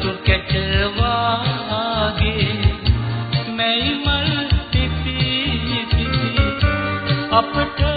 රතු කැට වාගේ මැයි මල් පිපි පිපි අපට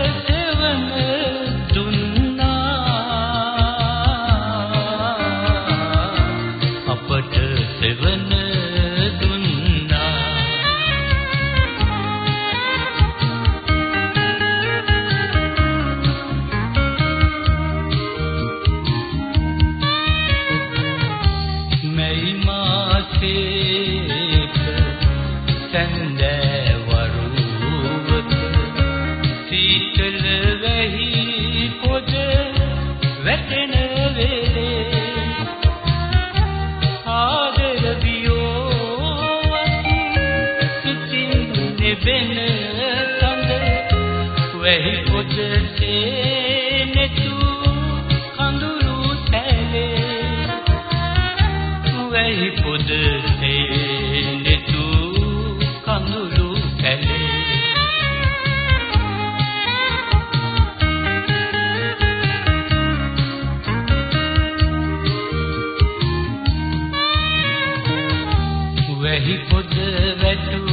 නෙබෙන සඳ වැහි පොදසේ නෙතු කඳුළු සැලේ වැහි පොදසේ නෙතු කඳුළු සැලේ වැහි පොද වැටුණත්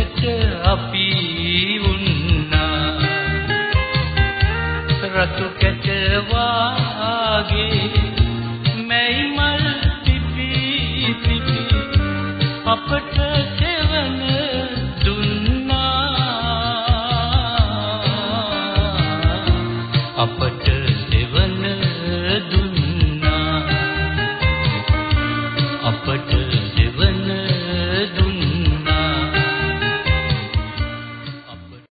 වැස්සට අපි උන්නා රතු කැට වාගේ මැයි මල් පිපි පිපි අපට සෙවන දුන්නා. අපට සෙවන දුන්නා. අපට